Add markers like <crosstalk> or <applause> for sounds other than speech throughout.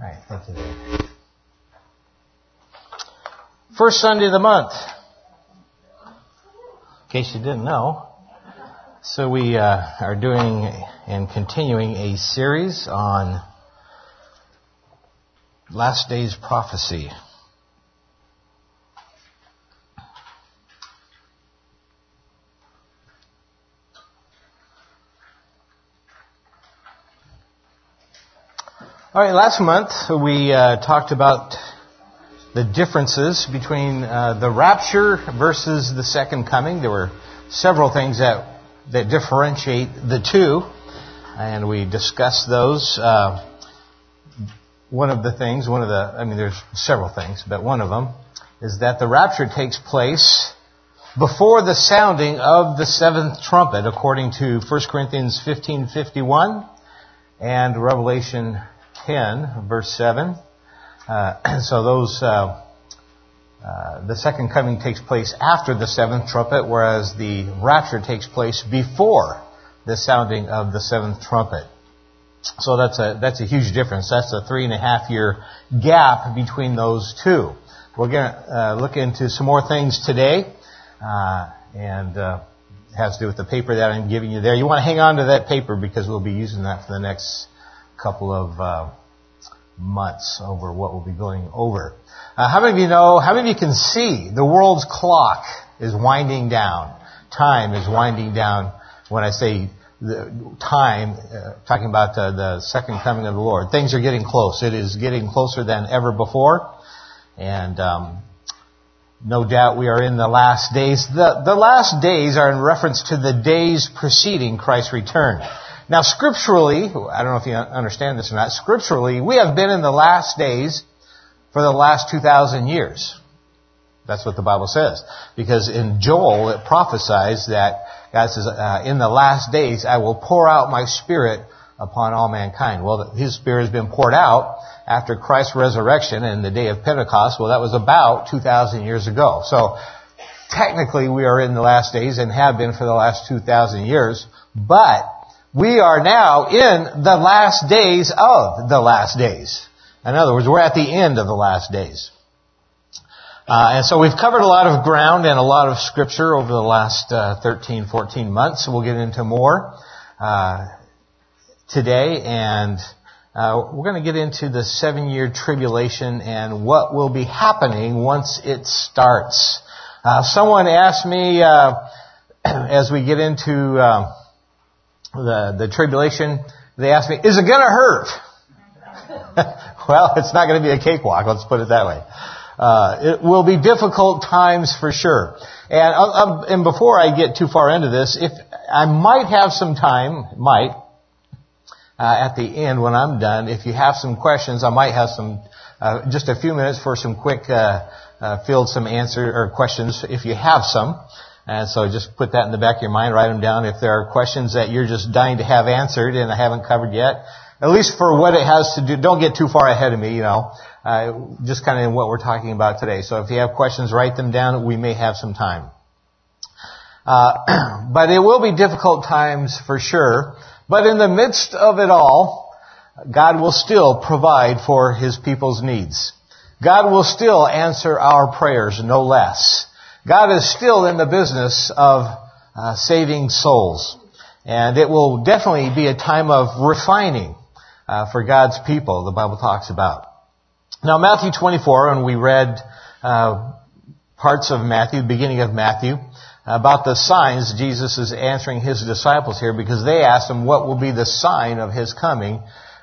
All right, thank you. First Sunday of the month. In case you didn't know. So we uh, are doing and continuing a series on last days prophecy. All right, last month we uh, talked about the differences between uh, the rapture versus the second coming. There were several things that that differentiate the two, and we discussed those. Uh, one of the things, one of the, I mean, there's several things, but one of them is that the rapture takes place before the sounding of the seventh trumpet, according to 1 Corinthians 15:51 and Revelation 10, verse 7. Uh, <clears throat> so those, uh, uh, the second coming takes place after the seventh trumpet, whereas the rapture takes place before the sounding of the seventh trumpet. So that's a, that's a huge difference. That's a three and a half year gap between those two. We're going to uh, look into some more things today, uh, and uh, has to do with the paper that I'm giving you there. You want to hang on to that paper because we'll be using that for the next couple of uh, months over what we'll be going over. Uh, how many of you know, how many of you can see the world's clock is winding down? Time is winding down when I say the time, uh, talking about uh, the second coming of the Lord. Things are getting close. It is getting closer than ever before. And um, no doubt we are in the last days. The, the last days are in reference to the days preceding Christ's return. Now, scripturally, I don't know if you understand this or not, scripturally, we have been in the last days for the last 2,000 years. That's what the Bible says. Because in Joel, it prophesies that God says, uh, in the last days, I will pour out my spirit upon all mankind. Well, His Spirit has been poured out after Christ's resurrection and the day of Pentecost. Well, that was about 2,000 years ago. So, technically we are in the last days and have been for the last 2,000 years, but we are now in the last days of the last days. In other words, we're at the end of the last days. Uh, and so we've covered a lot of ground and a lot of scripture over the last uh, 13, 14 months. We'll get into more uh, today, and uh, we're going to get into the seven-year tribulation and what will be happening once it starts. Uh, someone asked me uh, <clears throat> as we get into the, the tribulation, they asked me, is it going to hurt? <laughs> well, it's not going to be a cakewalk, let's put it that way. Uh, it will be difficult times for sure. And, uh, um, and before I get too far into this, if I might have some time, might, uh, at the end when I'm done, if you have some questions, I might have some, uh, just a few minutes for some quick, uh, uh, field some answer or questions if you have some. And so just put that in the back of your mind, write them down. If there are questions that you're just dying to have answered and I haven't covered yet, at least for what it has to do, don't get too far ahead of me, you know, uh, just kind of in what we're talking about today. So if you have questions, write them down. We may have some time. Uh, <clears throat> but it will be difficult times for sure. But in the midst of it all, God will still provide for His people's needs. God will still answer our prayers, no less. God is still in the business of uh, saving souls. And it will definitely be a time of refining uh, for God's people, the Bible talks about. Now, Matthew 24, and we read uh, parts of Matthew, the beginning of Matthew, about the signs Jesus is answering his disciples here because they asked him what will be the sign of his coming.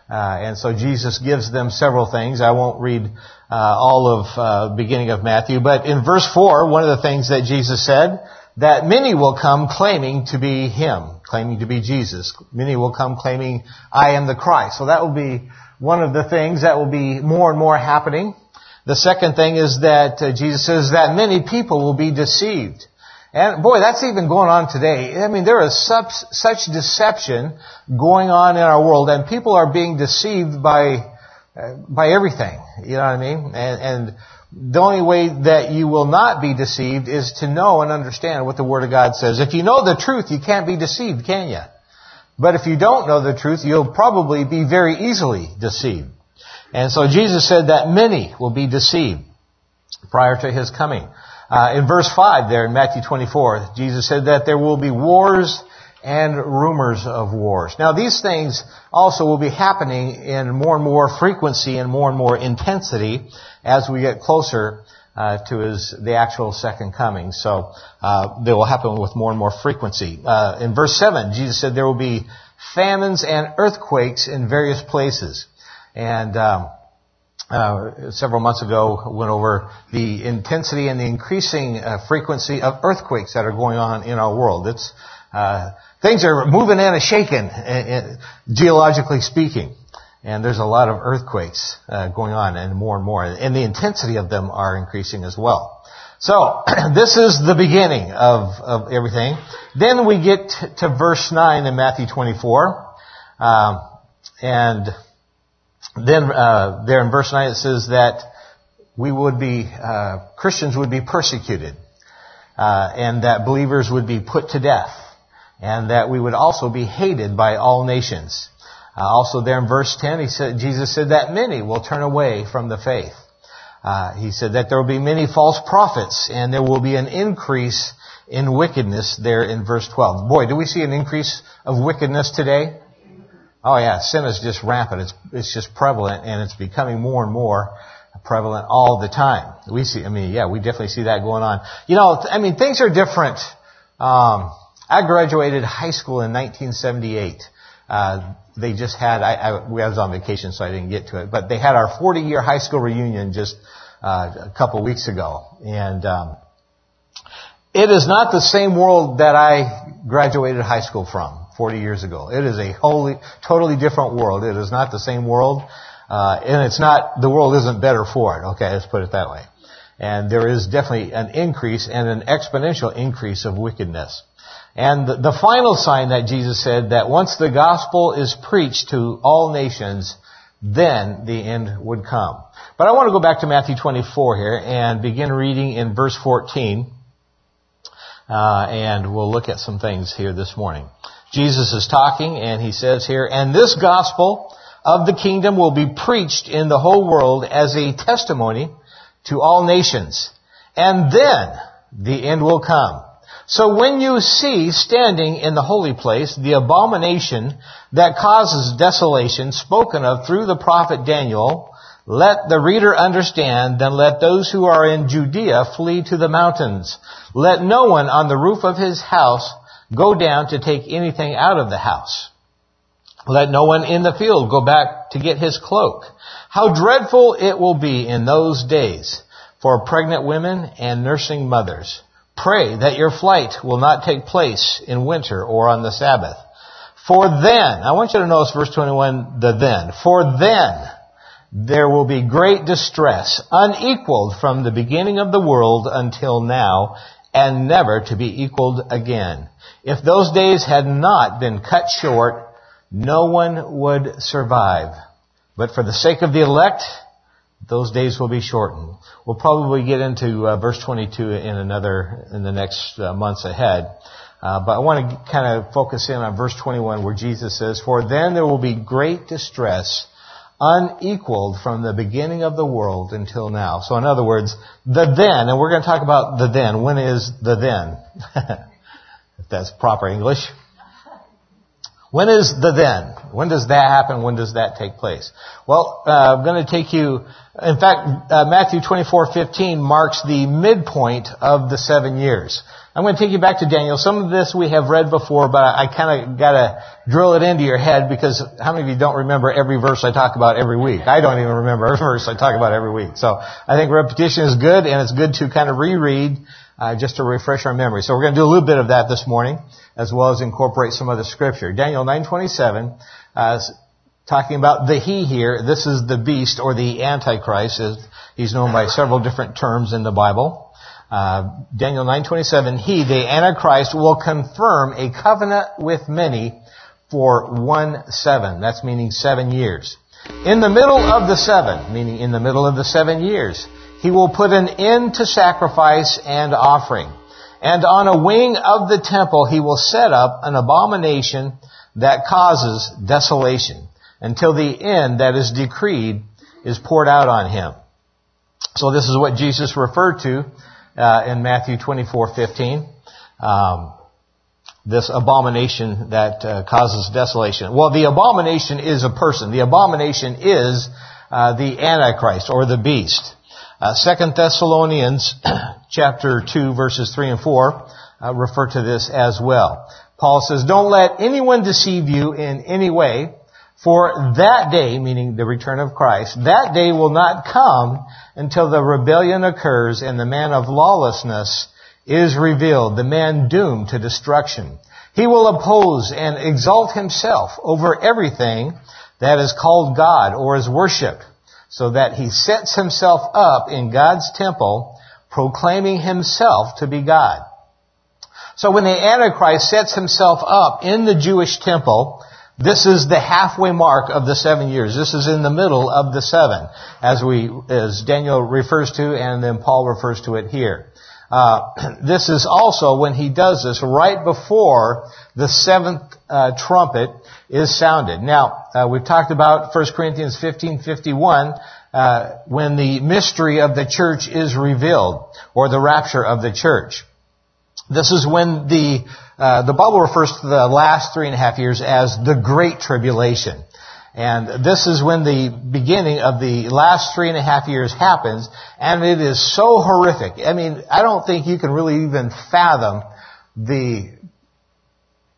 Uh, and so Jesus gives them several things. I won't read uh, all of uh, beginning of Matthew, but in verse four, one of the things that Jesus said that many will come claiming to be Him, claiming to be Jesus. Many will come claiming I am the Christ. So that will be one of the things that will be more and more happening. The second thing is that uh, Jesus says that many people will be deceived. And boy, that's even going on today. I mean, there is such, deception going on in our world, and people are being deceived by uh, by everything. You know what I mean? And, and the only way that you will not be deceived is to know and understand what the Word of God says. If you know the truth, you can't be deceived, can you? But if you don't know the truth, you'll probably be very easily deceived. And so Jesus said that many will be deceived prior to his coming. Uh, in verse 5 there in Matthew 24, Jesus said that there will be wars and rumors of wars. Now these things also will be happening in more and more frequency and more and more intensity as we get closer uh, to his the actual second coming. So uh, they will happen with more and more frequency. Uh, in verse seven, Jesus said there will be famines and earthquakes in various places, and um, uh, several months ago went over the intensity and the increasing uh, frequency of earthquakes that are going on in our world. It's uh, things are moving and shaking, geologically speaking. And there's a lot of earthquakes uh, going on, and more and more, and the intensity of them are increasing as well. So <clears throat> this is the beginning of, of everything. Then we get to verse nine in Matthew 24, um, and then uh, there in verse nine it says that we would be uh, Christians would be persecuted, uh, and that believers would be put to death, and that we would also be hated by all nations. Uh, also there in verse 10, he said, Jesus said that many will turn away from the faith. Uh, he said that there will be many false prophets and there will be an increase in wickedness there in verse 12. Boy, do we see an increase of wickedness today? Oh yeah, sin is just rampant. It's, it's just prevalent and it's becoming more and more prevalent all the time. We see, I mean, yeah, we definitely see that going on. You know, I mean, things are different. Um, I graduated high school in 1978. Uh, they just had, I, I, I, was on vacation so I didn't get to it, but they had our 40 year high school reunion just uh, a couple weeks ago. And um, it is not the same world that I graduated high school from 40 years ago. It is a wholly, totally different world. It is not the same world. Uh, and it's not, the world isn't better for it. Okay, let's put it that way. And there is definitely an increase and an exponential increase of wickedness. And the, the final sign that Jesus said that once the gospel is preached to all nations, then the end would come. But I want to go back to Matthew 24 here and begin reading in verse 14. Uh, and we'll look at some things here this morning. Jesus is talking and he says here, and this gospel of the kingdom will be preached in the whole world as a testimony to all nations. And then the end will come. So when you see standing in the holy place the abomination that causes desolation spoken of through the prophet Daniel, let the reader understand, then let those who are in Judea flee to the mountains. Let no one on the roof of his house go down to take anything out of the house. Let no one in the field go back to get his cloak. How dreadful it will be in those days for pregnant women and nursing mothers. Pray that your flight will not take place in winter or on the Sabbath. For then, I want you to notice verse 21, the then. For then, there will be great distress, unequaled from the beginning of the world until now, and never to be equaled again. If those days had not been cut short, no one would survive. But for the sake of the elect, those days will be shortened. We'll probably get into uh, verse 22 in another, in the next uh, months ahead. Uh, but I want to kind of focus in on verse 21 where Jesus says, For then there will be great distress, unequaled from the beginning of the world until now. So in other words, the then, and we're going to talk about the then. When is the then? <laughs> that's proper English. When is the then? When does that happen? When does that take place? Well, uh, I'm going to take you. In fact, uh, Matthew 24:15 marks the midpoint of the seven years. I'm going to take you back to Daniel. Some of this we have read before, but I kind of got to drill it into your head because how many of you don't remember every verse I talk about every week? I don't even remember <laughs> every verse I talk about every week. So I think repetition is good, and it's good to kind of reread uh, just to refresh our memory. So we're going to do a little bit of that this morning, as well as incorporate some other scripture. Daniel 9:27, uh, talking about the he here. This is the beast or the antichrist. He's known by several different terms in the Bible. Uh, Daniel 9:27, he, the antichrist, will confirm a covenant with many for one seven. That's meaning seven years. In the middle of the seven, meaning in the middle of the seven years, he will put an end to sacrifice and offering. And on a wing of the temple he will set up an abomination that causes desolation until the end that is decreed is poured out on him. So this is what Jesus referred to uh, in Matthew 24:15. Um, this abomination that uh, causes desolation. Well, the abomination is a person. The abomination is uh, the Antichrist or the beast. Uh, Second Thessalonians <clears throat> chapter 2 verses 3 and 4 uh, refer to this as well. Paul says, don't let anyone deceive you in any way, for that day, meaning the return of Christ, that day will not come until the rebellion occurs and the man of lawlessness is revealed, the man doomed to destruction. He will oppose and exalt himself over everything that is called God or is worshipped, so that he sets himself up in God's temple, proclaiming himself to be God. So when the Antichrist sets himself up in the Jewish temple, this is the halfway mark of the seven years. This is in the middle of the seven, as we, as Daniel refers to, and then Paul refers to it here. Uh, <clears throat> this is also when he does this right before the seventh uh, trumpet is sounded. Now, uh, we've talked about 1 Corinthians 15:51 uh, when the mystery of the church is revealed, or the rapture of the church. This is when the uh, the Bible refers to the last three and a half years as the Great Tribulation. And this is when the beginning of the last three and a half years happens, and it is so horrific. I mean, I don't think you can really even fathom the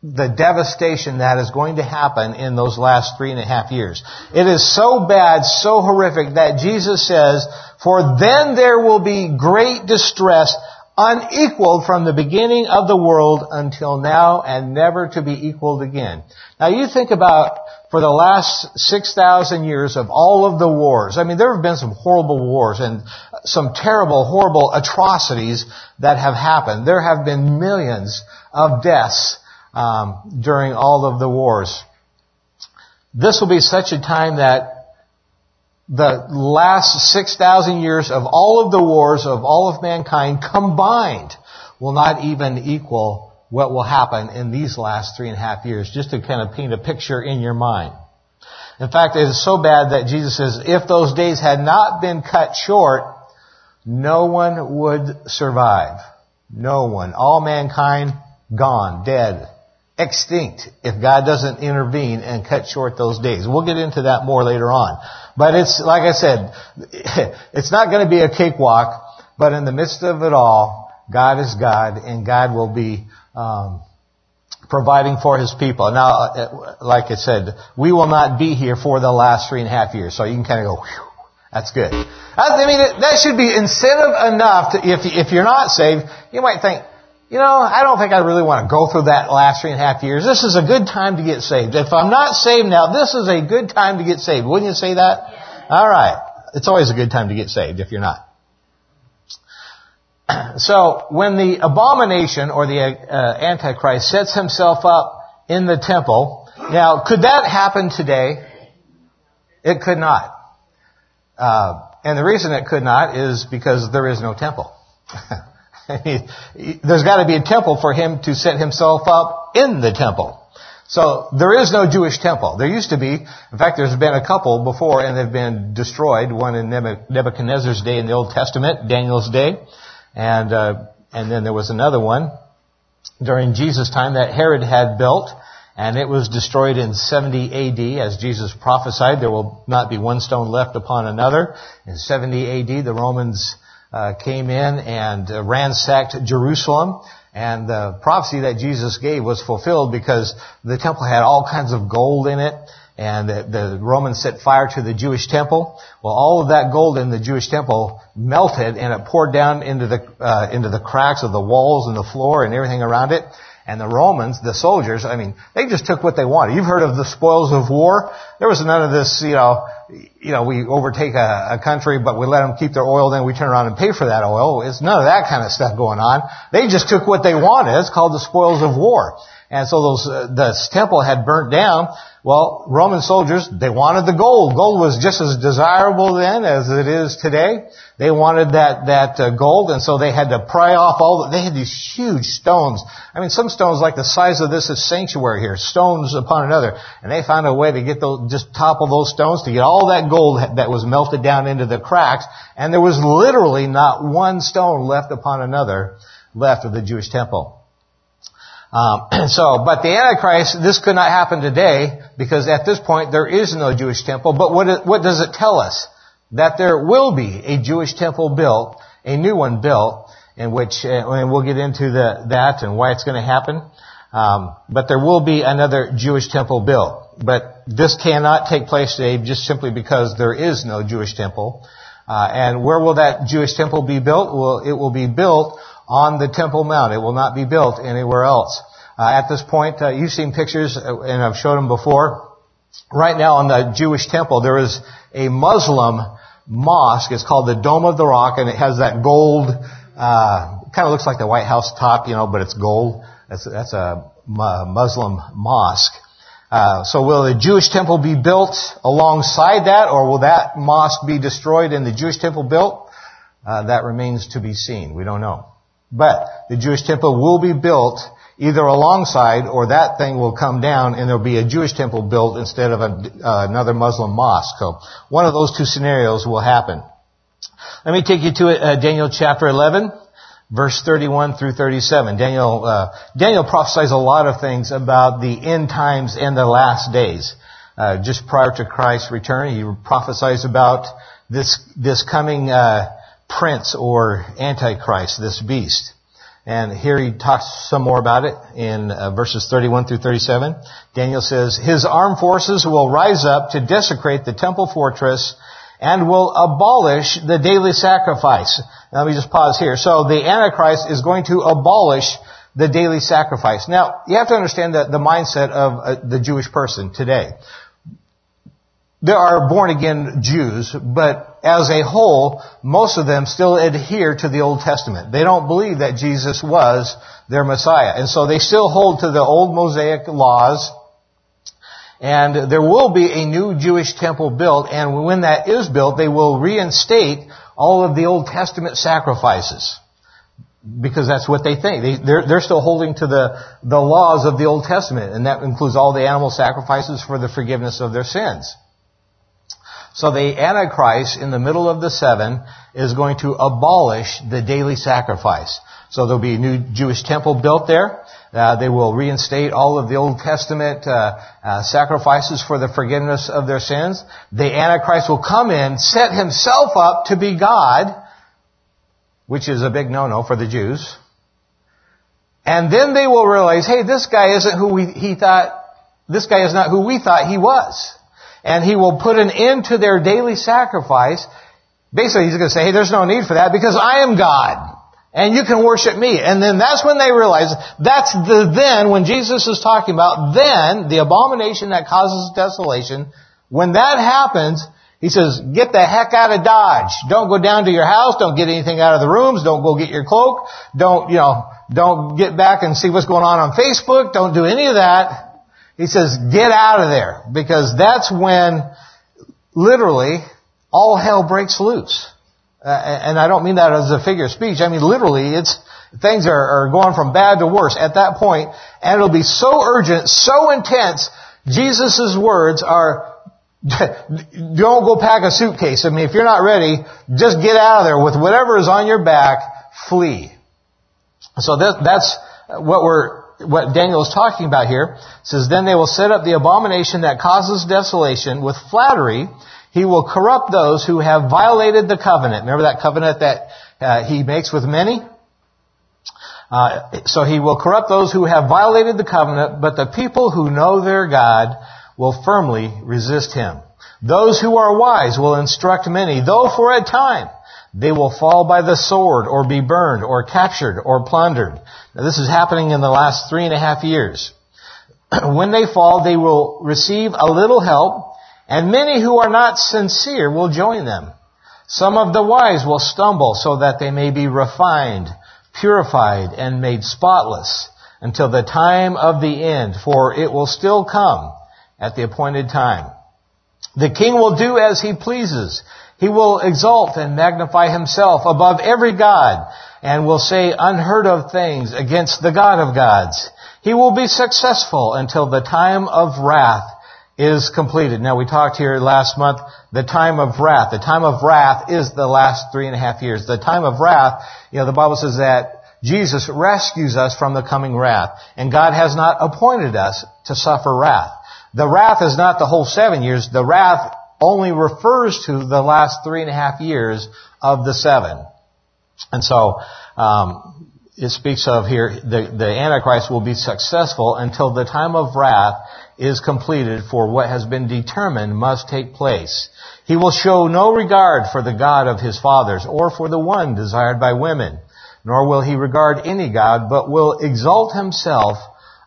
the devastation that is going to happen in those last three and a half years. It is so bad, so horrific that Jesus says, for then there will be great distress unequaled from the beginning of the world until now and never to be equaled again. Now you think about for the last 6,000 years of all of the wars. I mean, there have been some horrible wars and some terrible, horrible atrocities that have happened. There have been millions of deaths um, during all of the wars. This will be such a time that the last 6,000 years of all of the wars of all of mankind combined will not even equal what will happen in these last three and a half years, just to kind of paint a picture in your mind. In fact, it is so bad that Jesus says, if those days had not been cut short, no one would survive. No one. All mankind gone, dead extinct if God doesn't intervene and cut short those days. We'll get into that more later on. But it's, like I said, <laughs> it's not going to be a cakewalk, but in the midst of it all, God is God and God will be, um, providing for His people. Now, uh, like I said, we will not be here for the last three and a half years, so you can kind of go, Whew, that's good. I mean, that should be incentive enough to, if, if you're not saved, you might think, you know, I don't think I really want to go through that last three and a half years. This is a good time to get saved. If I'm not saved now, this is a good time to get saved. Wouldn't you say that? Yeah. All right. It's always a good time to get saved if you're not. <clears throat> So, when the abomination or the uh, Antichrist sets himself up in the temple, now, could that happen today? It could not. Uh, and the reason it could not is because there is no temple. <laughs> There's got to be a temple for him to set himself up in the temple. So there is no Jewish temple. There used to be. In fact, there's been a couple before and they've been destroyed. One in Nebuchadnezzar's day in the Old Testament, Daniel's day, and uh, and then there was another one during Jesus' time that Herod had built, and it was destroyed in 70 A.D. As Jesus prophesied, there will not be one stone left upon another. In 70 A.D., the Romans uh, came in and uh, ransacked Jerusalem. And the prophecy that Jesus gave was fulfilled because the temple had all kinds of gold in it and the, the, Romans set fire to the Jewish temple. Well, all of that gold in the Jewish temple melted and it poured down into the uh, into the cracks of the walls and the floor and everything around it. And the Romans, the soldiers, I mean, they just took what they wanted. You've heard of the spoils of war. There was none of this, you know, you know, we overtake a, a country, but we let them keep their oil, then we turn around and pay for that oil. It's none of that kind of stuff going on. They just took what they wanted. It's called the spoils of war. And so those, uh, the temple had burnt down. Well, Roman soldiers, they wanted the gold. Gold was just as desirable then as it is today. They wanted that, that uh, gold and so they had to pry off all the, they had these huge stones. I mean, some stones like the size of this sanctuary here, stones upon another. And they found a way to get those, just topple those stones to get all that gold that was melted down into the cracks. And there was literally not one stone left upon another left of the Jewish temple. Um, <clears throat> so, but the Antichrist, this could not happen today because at this point there is no Jewish temple. But what, what does it tell us? That there will be a Jewish temple built, a new one built, in which, uh, and we'll get into the, that and why it's going to happen. Um, but there will be another Jewish temple built. But this cannot take place today just simply because there is no Jewish temple. Uh, and where will that Jewish temple be built? Well, it will be built on the Temple Mount. It will not be built anywhere else. Uh, at this point, uh, you've seen pictures, uh, and I've showed them before. Right now on the Jewish temple, there is a Muslim mosque. It's called the Dome of the Rock, and it has that gold, uh, kind of looks like the White House top, you know, but it's gold. That's, that's a Muslim mosque. Uh, so will the Jewish temple be built alongside that, or will that mosque be destroyed and the Jewish temple built? Uh, that remains to be seen. We don't know. But the Jewish temple will be built either alongside or that thing will come down and there'll be a Jewish temple built instead of a, uh, another Muslim mosque. So one of those two scenarios will happen. Let me take you to uh, Daniel chapter 11, verse 31 through 37. Daniel, uh, Daniel prophesies a lot of things about the end times and the last days. Uh, just prior to Christ's return, he prophesies about this this coming uh, prince or antichrist, this beast. And here he talks some more about it in uh, verses 31 through 37. Daniel says, His armed forces will rise up to desecrate the temple fortress and will abolish the daily sacrifice. Now, let me just pause here. So the Antichrist is going to abolish the daily sacrifice. Now, you have to understand that the mindset of uh, the Jewish person today there are born again Jews, but as a whole, most of them still adhere to the Old Testament. They don't believe that Jesus was their Messiah. And so they still hold to the old Mosaic laws. And there will be a new Jewish temple built, and when that is built, they will reinstate all of the Old Testament sacrifices. Because that's what they think. They, they're, they're still holding to the, the laws of the Old Testament, and that includes all the animal sacrifices for the forgiveness of their sins. So the Antichrist in the middle of the seven is going to abolish the daily sacrifice. So there'll be a new Jewish temple built there. Uh, they will reinstate all of the Old Testament uh, uh, sacrifices for the forgiveness of their sins. The Antichrist will come in, set himself up to be God, which is a big no-no for the Jews. And then they will realize, hey, this guy isn't who we, he thought, this guy is not who we thought he was and he will put an end to their daily sacrifice. Basically, he's going to say, hey, there's no need for that because I am God. And you can worship me. And then that's when they realize, that's the then, when Jesus is talking about then, the abomination that causes desolation, when that happens, he says, get the heck out of Dodge. Don't go down to your house. Don't get anything out of the rooms. Don't go get your cloak. Don't, you know, don't get back and see what's going on on Facebook. Don't do any of that. He says, get out of there. Because that's when, literally, all hell breaks loose. Uh, and I don't mean that as a figure of speech. I mean literally, it's, things are, are going from bad to worse at that point, and it'll be so urgent, so intense, Jesus' words are, <laughs> don't go pack a suitcase. I mean, if you're not ready, just get out of there with whatever is on your back, flee. So that, that's what we're what Daniel is talking about here. It says, Then they will set up the abomination that causes desolation with flattery. He will corrupt those who have violated the covenant. Remember that covenant that uh, he makes with many? Uh, so he will corrupt those who have violated the covenant, but the people who know their God will firmly resist him. Those who are wise will instruct many, though for a time. They will fall by the sword or be burned or captured or plundered. Now, this is happening in the last three and a half years. <clears throat> when they fall, they will receive a little help and many who are not sincere will join them. Some of the wise will stumble so that they may be refined, purified, and made spotless. until the time of the end, for it will still come at the appointed time. The king will do as he pleases. He will exalt and magnify himself above every god and will say unheard of things against the God of gods. He will be successful until the time of wrath is completed. Now we talked here last month, the time of wrath. The time of wrath is the last three and a half years. The time of wrath, you know, the Bible says that Jesus rescues us from the coming wrath. And God has not appointed us to suffer wrath. The wrath is not the whole seven years. The wrath only refers to the last three and a half years of the seven. And so, um, it speaks of here, the, the Antichrist will be successful until the time of wrath is completed for what has been determined must take place. He will show no regard for the God of his fathers or for the one desired by women, nor will he regard any God, but will exalt himself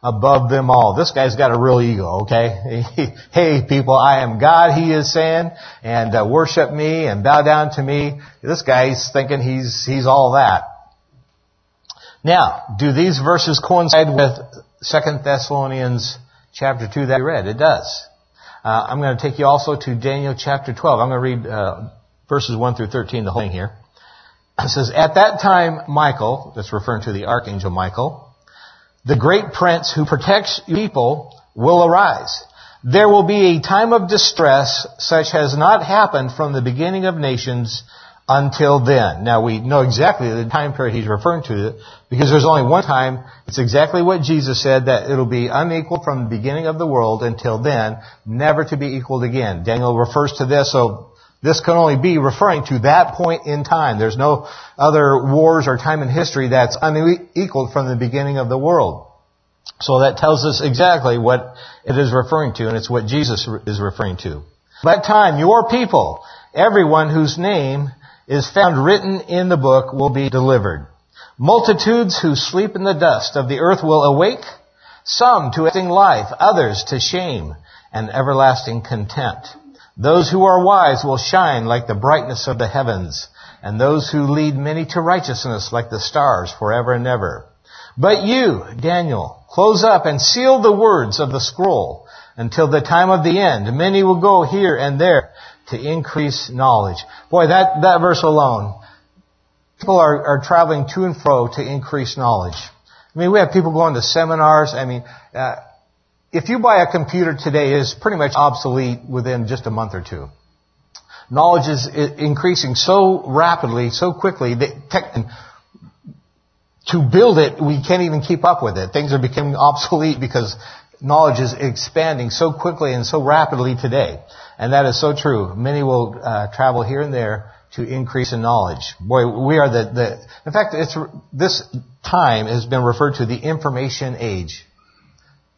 above them all. This guy's got a real ego, okay? <laughs> hey people, I am God, he is saying, and uh, worship me and bow down to me. This guy's thinking he's, he's all that. Now, do these verses coincide with 2 Thessalonians chapter 2 that we read? It does. Uh, I'm going to take you also to Daniel chapter 12. I'm going to read uh, verses 1 through 13, the whole thing here. It says, At that time, Michael, that's referring to the archangel Michael, the great prince who protects people will arise. There will be a time of distress such has not happened from the beginning of nations until then. Now we know exactly the time period he's referring to because there's only one time. It's exactly what Jesus said that it'll be unequal from the beginning of the world until then, never to be equaled again. Daniel refers to this, so this can only be referring to that point in time. There's no other wars or time in history that's unequaled from the beginning of the world. So that tells us exactly what it is referring to, and it's what Jesus is referring to. That time, your people, everyone whose name is found written in the book, will be delivered. Multitudes who sleep in the dust of the earth will awake, some to everlasting life, others to shame and everlasting contempt. Those who are wise will shine like the brightness of the heavens, and those who lead many to righteousness like the stars forever and ever. But you, Daniel, close up and seal the words of the scroll until the time of the end. Many will go here and there to increase knowledge. Boy, that, that verse alone, people are, are traveling to and fro to increase knowledge. I mean, we have people going to seminars. I mean, uh, if you buy a computer today, it's pretty much obsolete within just a month or two. Knowledge is increasing so rapidly, so quickly that tech, to build it, we can't even keep up with it. Things are becoming obsolete because knowledge is expanding so quickly and so rapidly today. And that is so true. Many will uh, travel here and there to increase in knowledge. Boy, we are the, the in fact, it's, this time has been referred to the information age.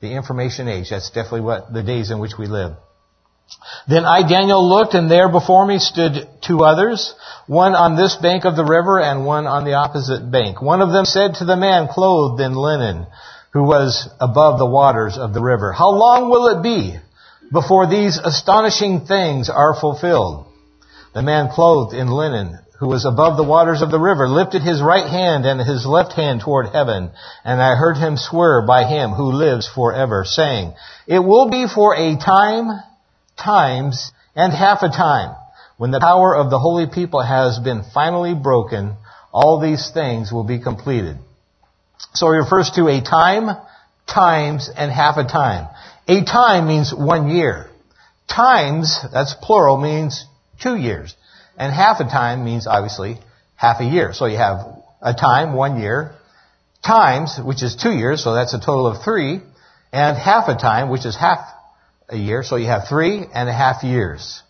The information age. That's definitely what the days in which we live. Then I, Daniel, looked, and there before me stood two others, one on this bank of the river and one on the opposite bank. One of them said to the man clothed in linen, who was above the waters of the river, How long will it be before these astonishing things are fulfilled? The man clothed in linen who was above the waters of the river, lifted his right hand and his left hand toward heaven, and I heard him swear by him who lives forever, saying, It will be for a time, times, and half a time, when the power of the holy people has been finally broken, all these things will be completed. So he refers to a time, times, and half a time. A time means one year. Times, that's plural, means two years. And half a time means obviously half a year. So you have a time, one year, times, which is two years, so that's a total of three, and half a time, which is half a year, so you have three and a half years,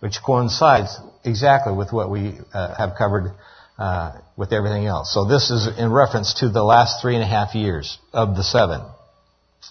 which coincides exactly with what we uh, have covered uh, with everything else. So this is in reference to the last three and a half years of the seven.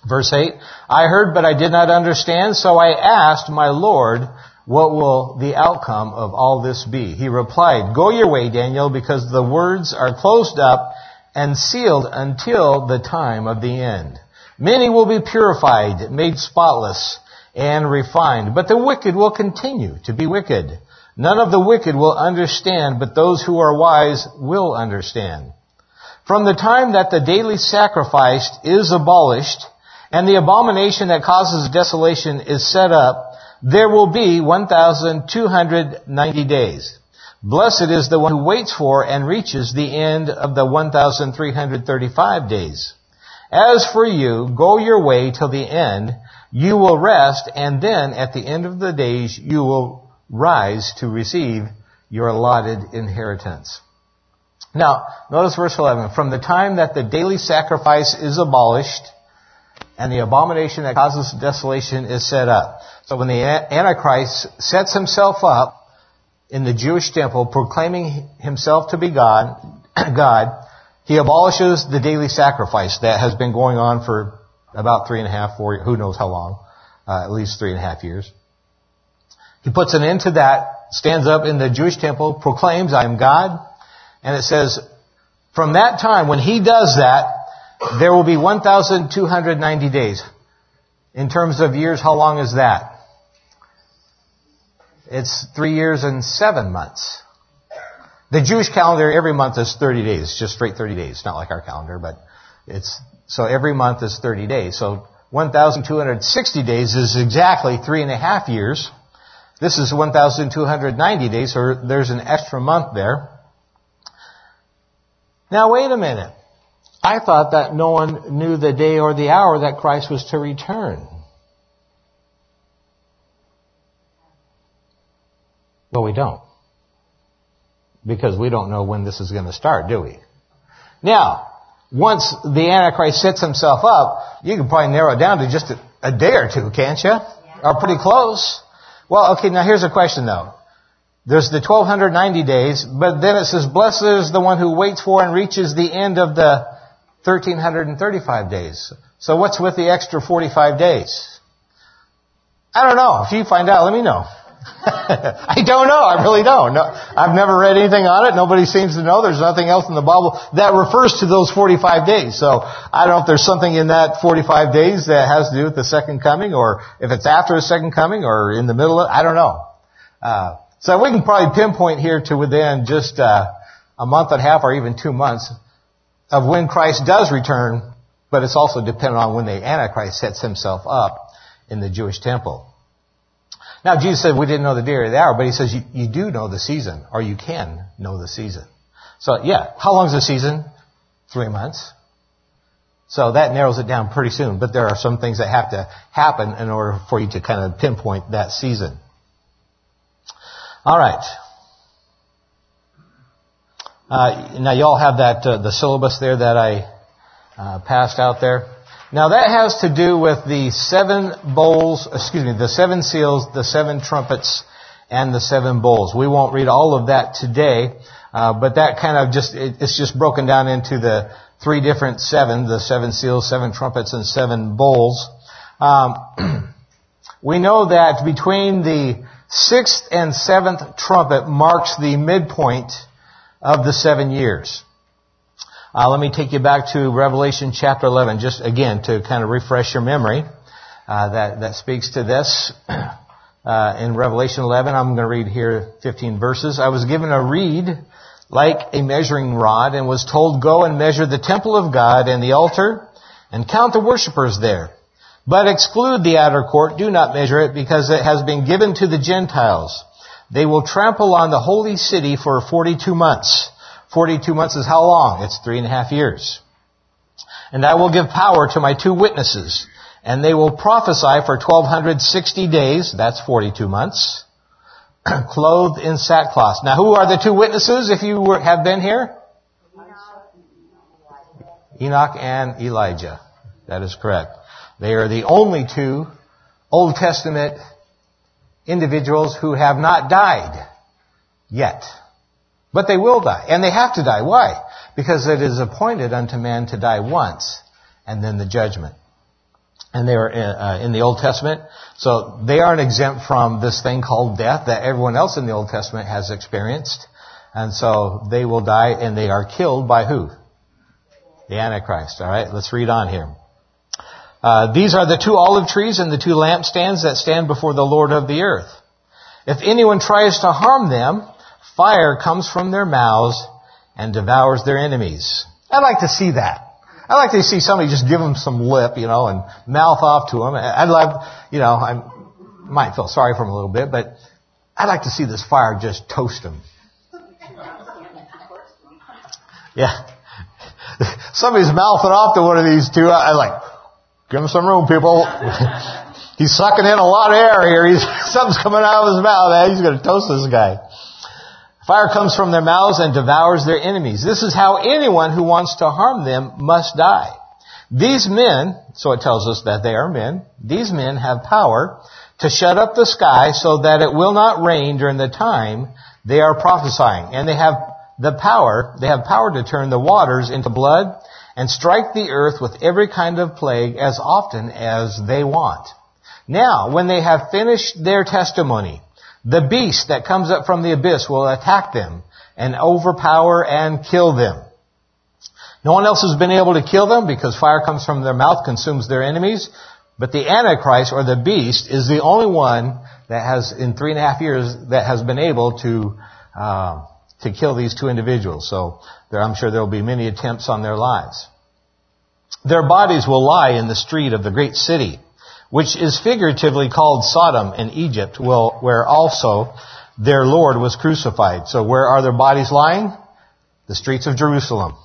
Verse 8, I heard but I did not understand, so I asked my Lord, what will the outcome of all this be? He replied, Go your way, Daniel, because the words are closed up and sealed until the time of the end. Many will be purified, made spotless, and refined, but the wicked will continue to be wicked. None of the wicked will understand, but those who are wise will understand. From the time that the daily sacrifice is abolished and the abomination that causes desolation is set up, there will be 1,290 days. Blessed is the one who waits for and reaches the end of the 1,335 days. As for you, go your way till the end. You will rest, and then at the end of the days you will rise to receive your allotted inheritance. Now, notice verse 11. From the time that the daily sacrifice is abolished, and the abomination that causes desolation is set up. So when the Antichrist sets himself up in the Jewish temple, proclaiming himself to be God, <clears throat> God, he abolishes the daily sacrifice that has been going on for about three and a half, four, who knows how long, uh, at least three and a half years. He puts an end to that, stands up in the Jewish temple, proclaims, I am God, and it says, from that time, when he does that, there will be 1,290 days. In terms of years, how long is that? It's three years and seven months. The Jewish calendar every month is 30 days, just straight 30 days. Not like our calendar, but it's, so every month is 30 days. So 1,260 days is exactly three and a half years. This is 1,290 days, so there's an extra month there. Now wait a minute. I thought that no one knew the day or the hour that Christ was to return. Well, we don't. Because we don't know when this is going to start, do we? Now, once the Antichrist sets himself up, you can probably narrow it down to just a, a day or two, can't you? Yeah. Or pretty close. Well, okay, now here's a question though. There's the 1290 days, but then it says, blessed is the one who waits for and reaches the end of the 1335 days. So what's with the extra 45 days? I don't know. If you find out, let me know. <laughs> I don't know. I really don't. No, I've never read anything on it. Nobody seems to know. There's nothing else in the Bible that refers to those 45 days. So I don't know if there's something in that 45 days that has to do with the second coming or if it's after the second coming or in the middle of, I don't know. Uh, so we can probably pinpoint here to within just uh, a month and a half or even two months of when Christ does return, but it's also dependent on when the Antichrist sets himself up in the Jewish temple. Now, Jesus said we didn't know the day or the hour, but he says you, you do know the season, or you can know the season. So, yeah, how long is the season? Three months. So that narrows it down pretty soon, but there are some things that have to happen in order for you to kind of pinpoint that season. All right. Uh, now, y'all have that uh, the syllabus there that I uh, passed out there. Now that has to do with the seven bowls, excuse me, the seven seals, the seven trumpets, and the seven bowls. We won't read all of that today, uh, but that kind of just, it, it's just broken down into the three different seven, the seven seals, seven trumpets, and seven bowls. Um, <clears throat> we know that between the sixth and seventh trumpet marks the midpoint of the seven years. Uh, let me take you back to Revelation chapter 11, just again to kind of refresh your memory. Uh, that that speaks to this. <clears throat> Uh, in Revelation 11, I'm going to read here 15 verses. I was given a reed like a measuring rod and was told, "Go and measure the temple of God and the altar, and count the worshippers there." But exclude the outer court, do not measure it, because it has been given to the Gentiles. They will trample on the holy city for 42 months. 42 months is how long? It's three and a half years. And I will give power to my two witnesses, and they will prophesy for 1260 days, that's 42 months, <clears throat> clothed in sackcloth. Now who are the two witnesses if you were, have been here? Enoch and Elijah. That is correct. They are the only two Old Testament individuals who have not died yet. But they will die. And they have to die. Why? Because it is appointed unto man to die once, and then the judgment. And they are in, uh, in the Old Testament, so they aren't exempt from this thing called death that everyone else in the Old Testament has experienced. And so they will die, and they are killed by who? The Antichrist. All right, let's read on here. Uh, these are the two olive trees and the two lampstands that stand before the Lord of the earth. If anyone tries to harm them, Fire comes from their mouths and devours their enemies. I'd like to see that. I'd like to see somebody just give them some lip, you know, and mouth off to them. I'd love, you know, I might feel sorry for them a little bit, but I'd like to see this fire just toast them. Yeah. <laughs> Somebody's mouthing off to one of these two. I, I like, give him some room, people. <laughs> He's sucking in a lot of air here. He's, <laughs> something's coming out of his mouth. Man. He's going to toast this guy. Fire comes from their mouths and devours their enemies. This is how anyone who wants to harm them must die. These men, so it tells us that they are men, these men have power to shut up the sky so that it will not rain during the time they are prophesying. And they have the power, they have power to turn the waters into blood and strike the earth with every kind of plague as often as they want. Now, when they have finished their testimony, the beast that comes up from the abyss will attack them and overpower and kill them. No one else has been able to kill them because fire comes from their mouth, consumes their enemies. But the Antichrist or the beast is the only one that has, in three and a half years, that has been able to uh, to kill these two individuals. So there, I'm sure there will be many attempts on their lives. Their bodies will lie in the street of the great city, which is figuratively called Sodom in Egypt, where also their Lord was crucified. So where are their bodies lying? The streets of Jerusalem.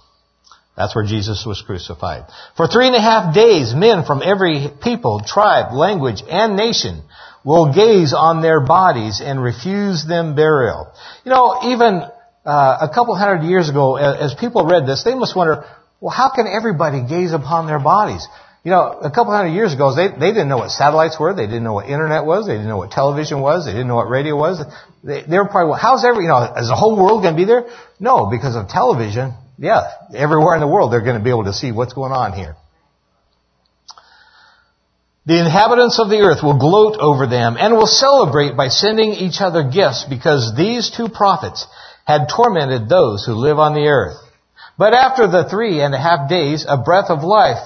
That's where Jesus was crucified. For three and a half days, men from every people, tribe, language, and nation will gaze on their bodies and refuse them burial. You know, even uh, a couple hundred years ago, as people read this, they must wonder, well, how can everybody gaze upon their bodies? You know, a couple hundred years ago, they, they didn't know what satellites were. They didn't know what internet was. They didn't know what television was. They didn't know what radio was. They, they were probably, well, how's every, you know, is the whole world going to be there? No, because of television. Yeah, everywhere in the world, they're going to be able to see what's going on here. The inhabitants of the earth will gloat over them and will celebrate by sending each other gifts because these two prophets had tormented those who live on the earth. But after the three and a half days, a breath of life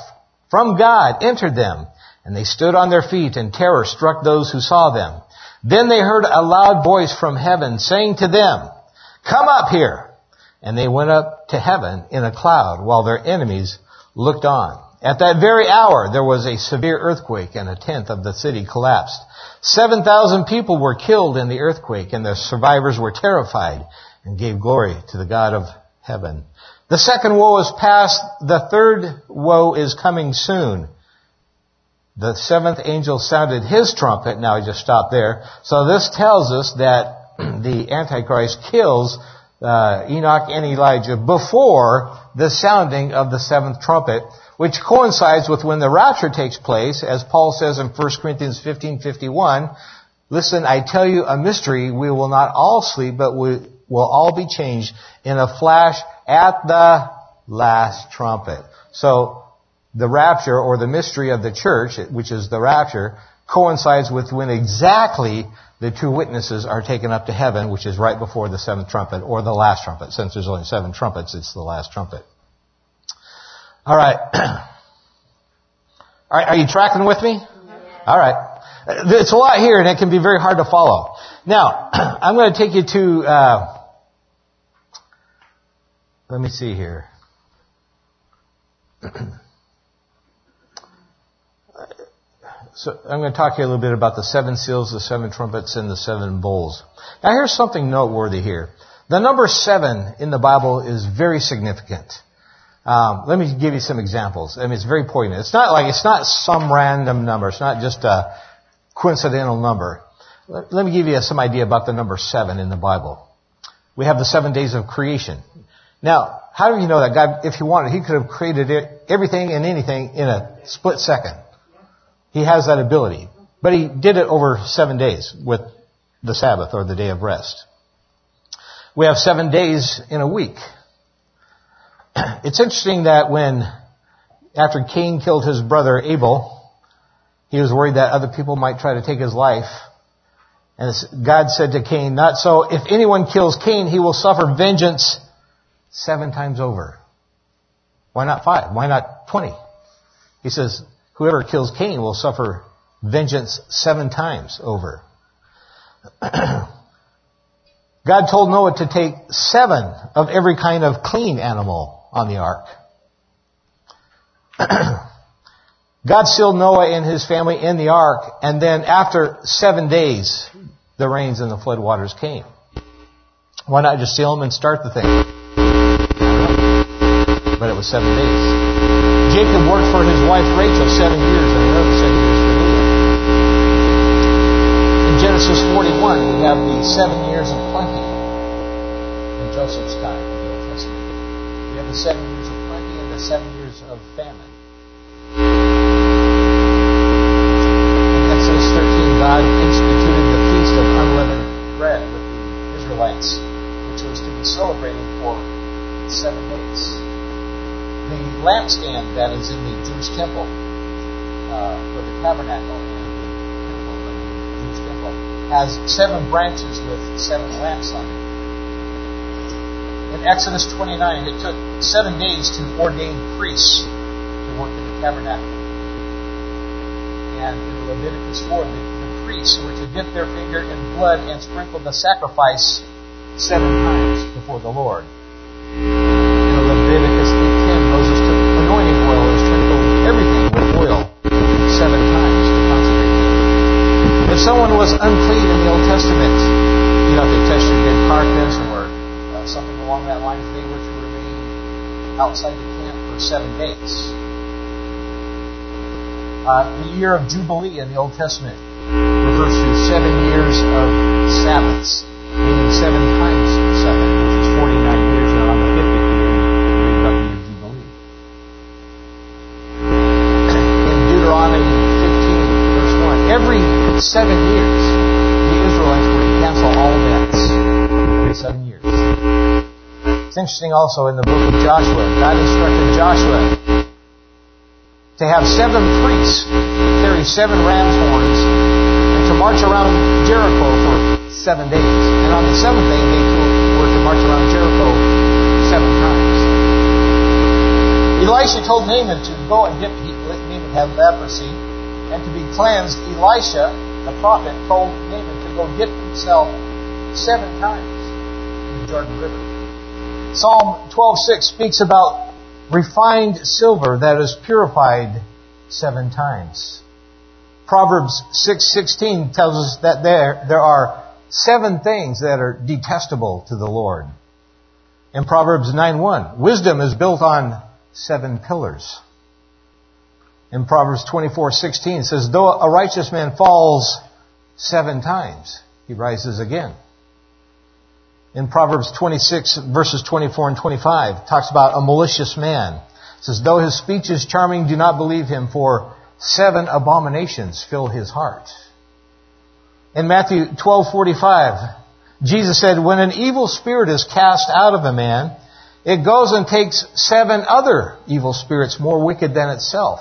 from God entered them, and they stood on their feet, and terror struck those who saw them. Then they heard a loud voice from heaven saying to them, Come up here! And they went up to heaven in a cloud while their enemies looked on. At that very hour, there was a severe earthquake and a tenth of the city collapsed. 7,000 people were killed in the earthquake and the survivors were terrified and gave glory to the God of heaven. The second woe is past. The third woe is coming soon. The seventh angel sounded his trumpet. Now I just stopped there. So this tells us that <clears throat> the Antichrist kills uh, Enoch and Elijah before the sounding of the seventh trumpet, which coincides with when the rapture takes place, as Paul says in 1 Corinthians 15:51. Listen, I tell you a mystery: we will not all sleep, but we will all be changed in a flash at the last trumpet. So the rapture or the mystery of the church, which is the rapture, coincides with when exactly the two witnesses are taken up to heaven, which is right before the seventh trumpet or the last trumpet. Since there's only seven trumpets, it's the last trumpet. All right. All right, are you tracking with me? All right. It's a lot here and it can be very hard to follow. Now, <clears throat> I'm going to take you to, uh, let me see here. <clears throat> so I'm going to talk to you a little bit about the seven seals, the seven trumpets, and the seven bowls. Now here's something noteworthy here. The number seven in the Bible is very significant. Um, let me give you some examples. I mean, it's very poignant. It's not like it's not some random number. It's not just a coincidental number. Let, let me give you some idea about the number seven in the Bible. We have the seven days of creation. Now, how do you know that God, if He wanted, He could have created everything and anything in a split second. He has that ability. But He did it over seven days with the Sabbath or the day of rest. We have seven days in a week. <clears throat> It's interesting that when, after Cain killed his brother Abel, he was worried that other people might try to take his life. And God said to Cain, not so, if anyone kills Cain, he will suffer vengeance seven times over. Why not five? Why not twenty? He says, whoever kills Cain will suffer vengeance seven times over. <clears throat> God told Noah to take seven of every kind of clean animal on the ark. <clears throat> God sealed Noah and his family in the ark, and then after seven days, the rains and the flood waters came. Why not just seal them and start the thing? But it was seven days. Jacob worked for his wife Rachel seven years, and another seven years for Leah. In Genesis 41, we have the seven years of plenty in Joseph's time in the Old Testament. We have the seven years of plenty and the seven years of famine. In Exodus 13, God instituted the feast of unleavened bread with the Israelites, which was to be celebrated for seven days. The lampstand that is in the Jewish temple, uh, the tabernacle the Jewish temple, has seven branches with seven lamps on it. In Exodus 29, it took seven days to ordain priests to work in the tabernacle. And in Leviticus 4, the, the priests were to dip their finger in blood and sprinkle the sacrifice seven times before the Lord. In Leviticus 8.10, Moses took anointing oil and sprinkled everything with oil seven times to consecrate them. If someone was unclean in the Old Testament, you know, if they touched a dead carcass or uh, something along that line, they were to remain outside the camp for seven days. Uh, the year of Jubilee in the Old Testament refers to seven years of Sabbaths, meaning seven, which is 49 years, and on the 50th year, we read about the year of Jubilee. In Deuteronomy 15, verse 1, every seven years, the Israelites were to cancel all debts. Every seven years. It's interesting also in the book of Joshua, God instructed Joshua to have seven priests carry seven ram's horns and to march around Jericho for seven days. And on the seventh day, they were to march around Jericho seven times. Elisha told Naaman to go and he, Naaman had leprosy, and to be cleansed, Elisha, the prophet, told Naaman to go dip himself seven times in the Jordan River. Psalm 12:6 speaks about refined silver that is purified seven times. Proverbs 6:16 tells us that there there are seven things that are detestable to the Lord. In Proverbs 9:1, wisdom is built on seven pillars. In Proverbs 24:16 says though a righteous man falls seven times, he rises again in Proverbs 26 verses 24 and 25 talks about a malicious man. It says, though his speech is charming, do not believe him, for seven abominations fill his heart. In Matthew 12:45, Jesus said, when an evil spirit is cast out of a man, it goes and takes seven other evil spirits more wicked than itself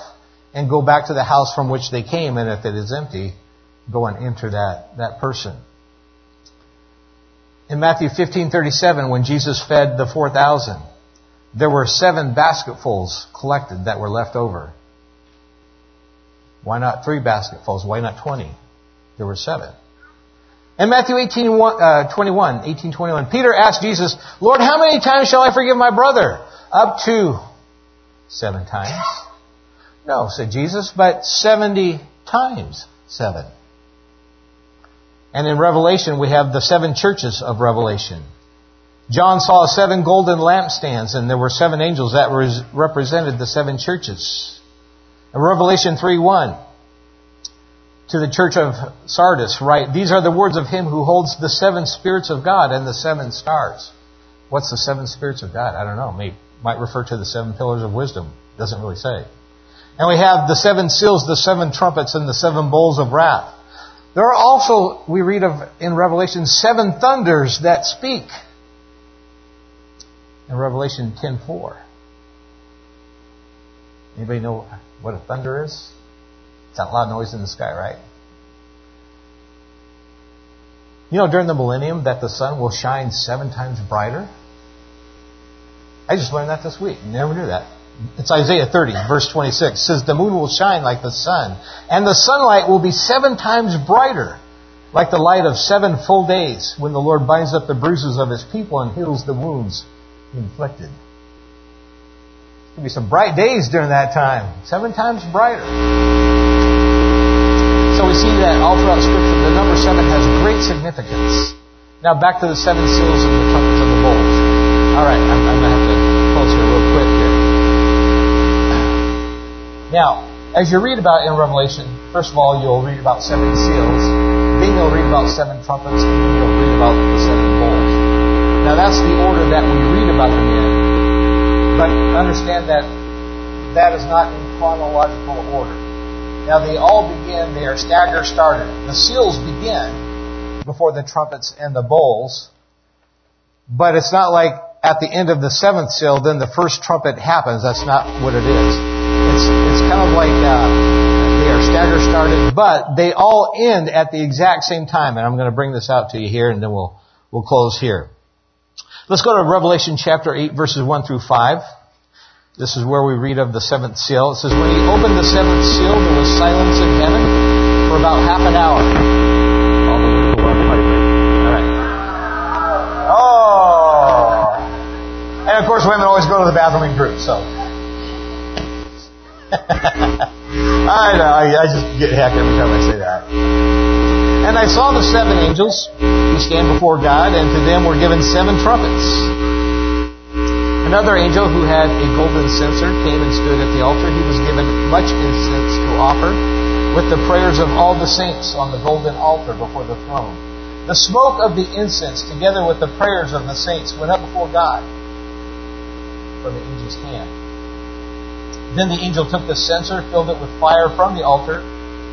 and go back to the house from which they came, and if it is empty, go and enter that, that person. In Matthew 15:37 when Jesus fed the 4000 there were seven basketfuls collected that were left over. Why not three basketfuls? Why not 20? There were seven. In Matthew 18, uh, 21, 18, 21, Peter asked Jesus, Lord, how many times shall I forgive my brother? Up to seven times. No, said Jesus, but 70 times seven. And in Revelation, we have the seven churches of Revelation. John saw seven golden lampstands, and there were seven angels that represented the seven churches. In Revelation 3:1, to the church of Sardis, write, These are the words of him who holds the seven spirits of God and the seven stars. What's the seven spirits of God? I don't know. Maybe might refer to the seven pillars of wisdom. Doesn't really say. And we have the seven seals, the seven trumpets, and the seven bowls of wrath. There are also, we read of in Revelation, seven thunders that speak. In Revelation 10.4. Anybody know what a thunder is? It's that loud noise in the sky, right? You know, during the millennium, that the sun will shine seven times brighter. I just learned that this week. Never knew that. It's Isaiah 30, verse 26. It says, The moon will shine like the sun, and the sunlight will be seven times brighter, like the light of seven full days, when the Lord binds up the bruises of his people and heals the wounds inflicted. There'll be some bright days during that time. Seven times brighter. So we see that all throughout Scripture, the number seven has great significance. Now back to the seven seals and the trumpets and the bowls. All right, I'm, I'm going to have to close here real quick here. Now, as you read about in Revelation, first of all, you'll read about seven seals. Then you'll read about seven trumpets, and then you'll read about the seven bowls. Now that's the order that we read about them in. But understand that that is not in chronological order. Now they all begin, they are stagger started. The seals begin before the trumpets and the bowls, but it's not like at the end of the seventh seal, then the first trumpet happens. That's not what it is. It's, it's kind of like uh, they are stagger started, but they all end at the exact same time. And I'm going to bring this out to you here, and then we'll we'll close here. Let's go to Revelation chapter 8, verses 1 through 5. This is where we read of the seventh seal. It says, When he opened the seventh seal, there was silence in heaven for about half an hour. All right. Oh! And of course, women always go to the bathroom in groups, so. <laughs> I know, I, I just get heck every time I say that. And I saw the seven angels who stand before God, and to them were given seven trumpets. Another angel who had a golden censer came and stood at the altar. He was given much incense to offer with the prayers of all the saints on the golden altar before the throne. The smoke of the incense, together with the prayers of the saints, went up before God from the angel's hand. Then the angel took the censer, filled it with fire from the altar,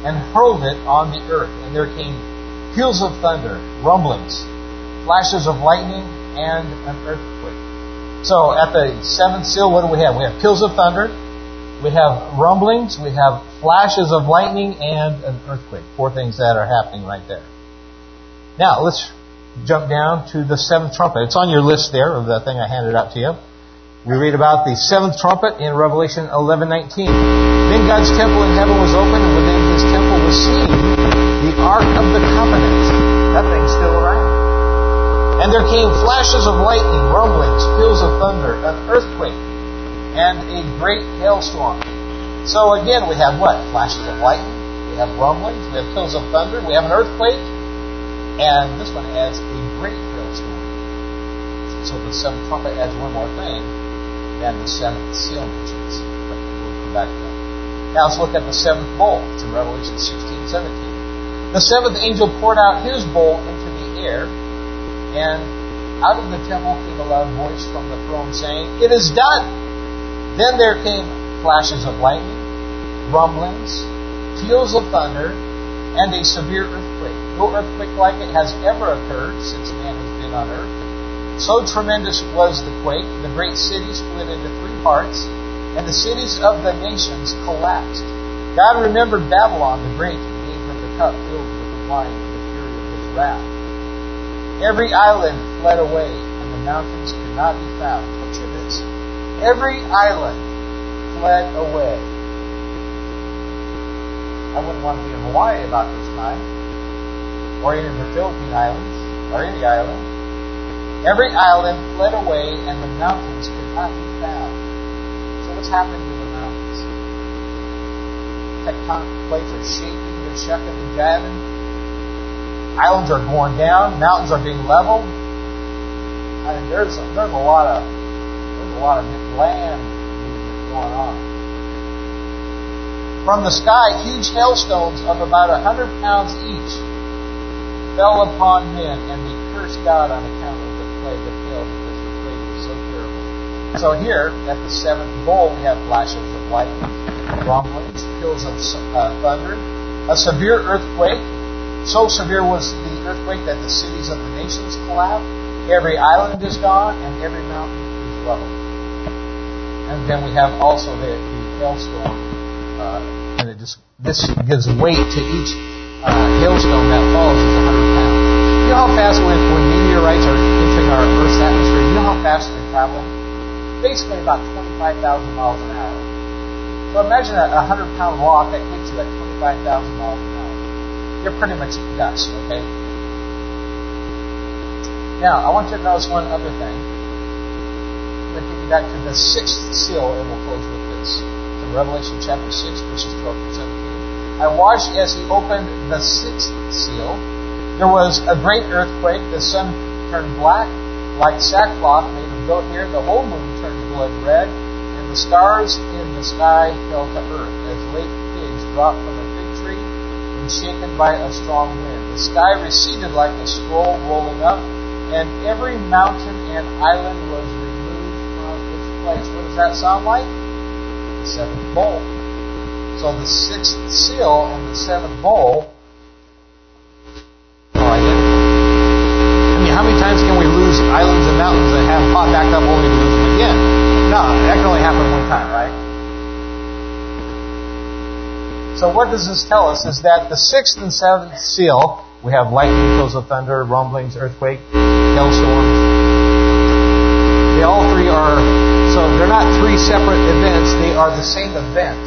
and hurled it on the earth. And there came peals of thunder, rumblings, flashes of lightning, and an earthquake. So at the seventh seal, what do we have? We have peals of thunder, we have rumblings, we have flashes of lightning, and an earthquake. Four things that are happening right there. Now let's jump down to the seventh trumpet. It's on your list there of the thing I handed out to you. We read about the seventh trumpet in Revelation 11:19. Then God's temple in heaven was opened, and within His temple was seen the Ark of the Covenant. That thing's still around. And there came flashes of lightning, rumblings, peals of thunder, an earthquake, and a great hailstorm. So again, we have what? Flashes of lightning, we have rumblings, we have peals of thunder, we have an earthquake, and this one adds a great hailstorm. So the seventh trumpet adds one more thing than the seventh seal mentions. But we'll come back to that. Now let's look at the seventh bowl. It's in Revelation 16, 17. The seventh angel poured out his bowl into the air, and out of the temple came a loud voice from the throne saying, It is done! Then there came flashes of lightning, rumblings, peals of thunder, and a severe earthquake. No earthquake like it has ever occurred since man has been on earth. So tremendous was the quake, the great city split into three parts, and the cities of the nations collapsed. God remembered Babylon the Great and gave her the cup filled with the wine of the fury of his wrath. Every island fled away, and the mountains could not be found. Picture this. Every island fled away. I wouldn't want to be in Hawaii about this time, or even the Philippine Islands, or any island. Every island fled away, and the mountains could not be found. So what's happening to the mountains? Tectonic plates are shaking, they're shucking and jiving. Islands are going down, mountains are being leveled. I mean, there's a, there's a lot of there's a lot of land going on. From the sky, huge hailstones of about a hundred pounds each fell upon men, and they cursed God on account of the plague of hail because the plague was so terrible. So here, at the seventh bowl, we have flashes of lightning, rumblings, peals of uh, thunder, a severe earthquake. So severe was the earthquake that the cities of the nations collapsed. Every island is gone, and every mountain is leveled. And then we have also the, the hailstorm, uh, and it just this gives weight to each uh, hailstone that falls is 100 pounds. You know how fast when, when meteorites are entering our Earth's atmosphere, you know how fast they're traveling? Basically about 25,000 miles an hour. So imagine a 100 pound rock that hits you at 25,000 miles an hour. You're pretty much dust, okay? Now, I want you to notice one other thing. If you me back to the sixth seal, and we'll close with this. From Revelation chapter 6, verses 12 to 17. I watched as he opened the sixth seal. There was a great earthquake. The sun turned black like sackcloth made of goat hair. The whole moon blood red, and the stars in the sky fell to earth as late figs drop from a fig tree and shaken by a strong wind. The sky receded like a scroll rolling up, and every mountain and island was removed from its place. What does that sound like? The seventh bowl. So the sixth seal and the seventh bowl how many times can we lose islands and mountains and have pop back up only to lose them again? No, that can only happen one time, right? So what does this tell us is that the sixth and seventh seal, we have lightning, peals of thunder, rumblings, earthquake, hailstorms. They all three are, so they're not three separate events, they are the same event.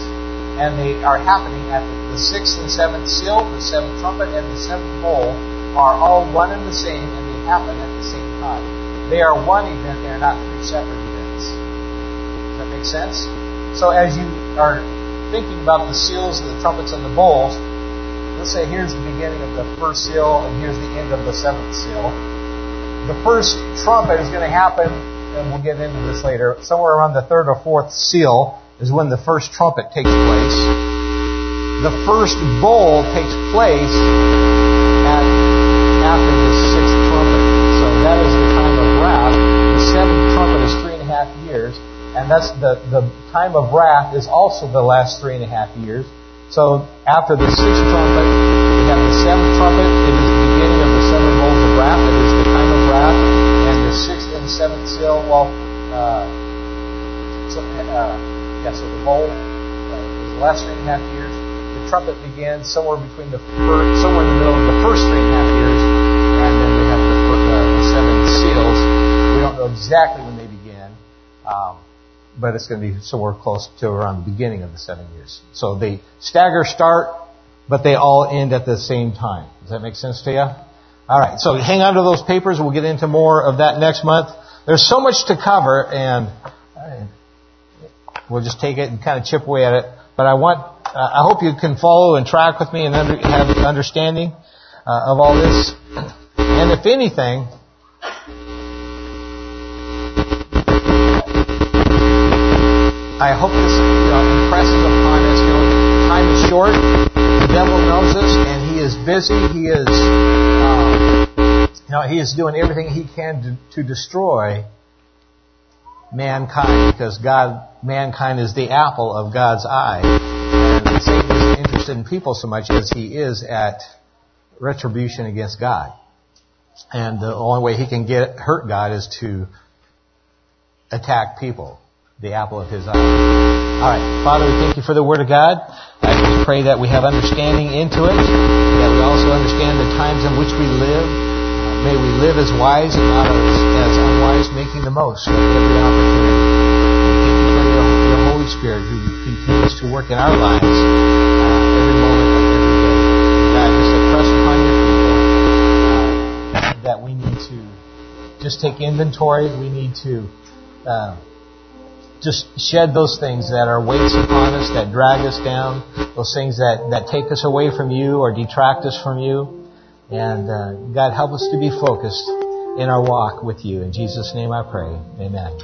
And they are happening at the, the sixth and seventh seal, the seventh trumpet, and the seventh bowl are all one and the same, and they happen at the same time. They are one event, they are not three separate events. Does that make sense? So as you are thinking about the seals, and the trumpets, and the bowls, let's say here's the beginning of the first seal, and here's the end of the seventh seal. The first trumpet is going to happen, and we'll get into this later, somewhere around the third or fourth seal is when the first trumpet takes place. The first bowl takes place at, after the sixth trumpet. So that is the time of wrath. The seventh trumpet is three and a half years. And that's the, the time of wrath is also the last three and a half years. So after the sixth trumpet, we have the seventh trumpet. It is the beginning of the seven bowls of wrath. It is the time of wrath. And the sixth and seventh seal, well, uh, so, uh, yeah, so the bowl uh, is the last three and a half years. The trumpet begins somewhere between the first, somewhere in the middle of the first three and a half years, and then we have the, uh, the seven seals. We don't know exactly when they begin. Um, but it's going to be somewhere close to around the beginning of the seven years. So they stagger start, but they all end at the same time. Does that make sense to you? All right. So hang on to those papers. We'll get into more of that next month. There's so much to cover, and we'll just take it and kind of chip away at it. But I want, I hope you can follow and track with me and under, have an understanding uh, of all this. And if anything, I hope this uh, impresses upon us. You know, time is short. The devil knows us, and he is busy. He is, um, you know, he is doing everything he can to, to destroy mankind because God, mankind is the apple of God's eye, and Satan isn't interested in people so much as he is at retribution against God. And the only way he can get hurt God is to attack people the apple of his eye. All right, Father, we thank you for the Word of God. I just pray that we have understanding into it, that we also understand the times in which we live. May we live as wise and not as, as unwise, making the most of every opportunity. Thank you for your, your Holy Spirit who continues to work in our lives uh, every moment of every day. God, just impress upon your people uh, that we need to just take inventory. We need to uh, just shed those things that are weights upon us, that drag us down, those things that, that take us away from you or detract us from you. And uh, God, help us to be focused in our walk with you. In Jesus' name I pray. Amen.